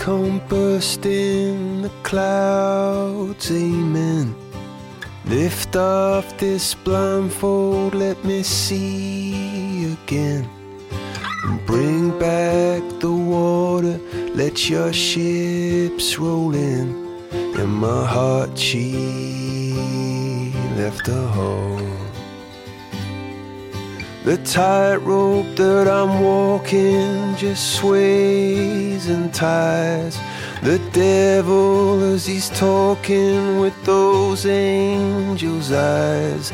honeycomb in the clouds, amen. Lift off this blindfold, let me see again. And bring back the water, let your ships roll in. In my heart, she left a hole. The tightrope that I'm walking just sways and ties. The devil as he's talking with those angels' eyes.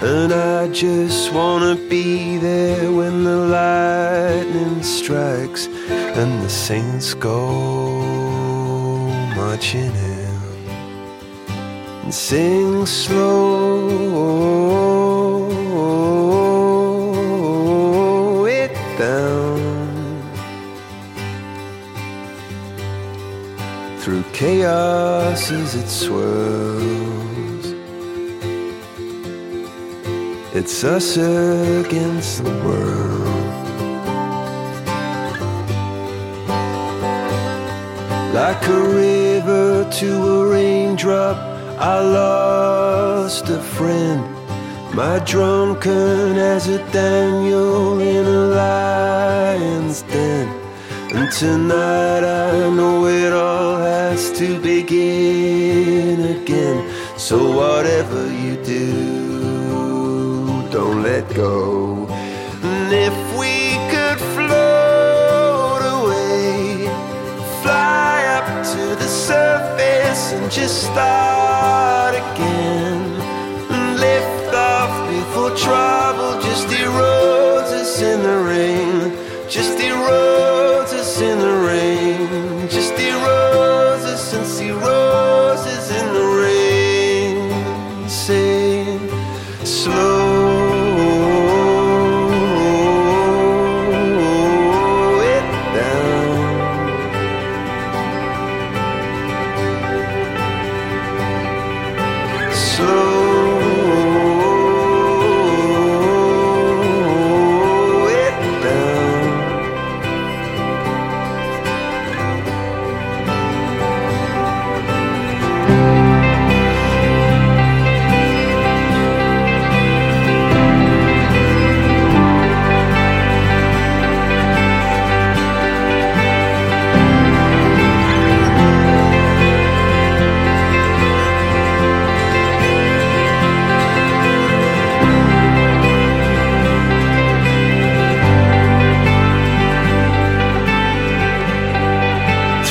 And I just wanna be there when the lightning strikes and the saints go marching in. And sing slow through chaos as it swirls. It's us against the world. Like a river to a raindrop, I lost a friend. My drunken as a Daniel in a lion's den. And tonight I know it all has to begin again. So whatever you do, don't let go. And if we could float away, fly up to the surface and just start again. And lift off before trouble just erodes us in the rain. Just erodes slow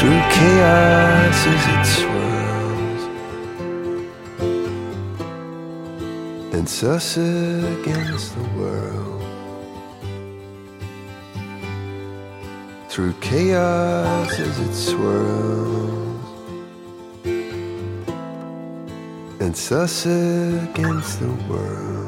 through chaos as it swirls. It's us against the world. Through chaos as it swirls. It's us against the world.